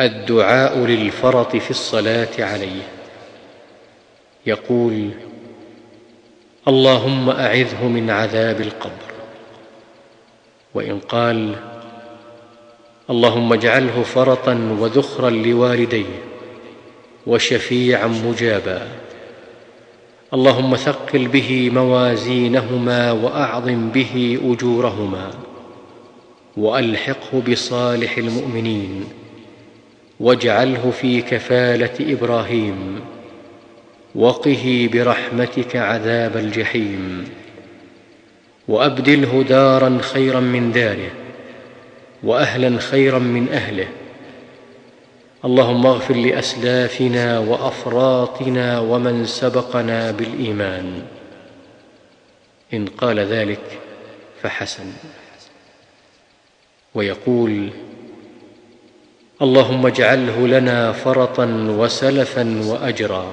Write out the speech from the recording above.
الدعاء للفرط في الصلاة عليه. يقول اللهم أعذه من عذاب القبر. وإن قال اللهم اجعله فرطا وذخرا لوالديه وشفيعا مجابا. اللهم ثقل به موازينهما وأعظم به أجورهما. وألحقه بصالح المؤمنين. واجعله في كفالة إبراهيم وقه برحمتك عذاب الجحيم وأبدله دارا خيرا من داره وأهلا خيرا من أهله. اللهم اغفر لأسلافنا وأفراطنا ومن سبقنا بالإيمان. إن قال ذلك فحسن. ويقول اللهم اجعله لنا فرطا وسلفا واجرا.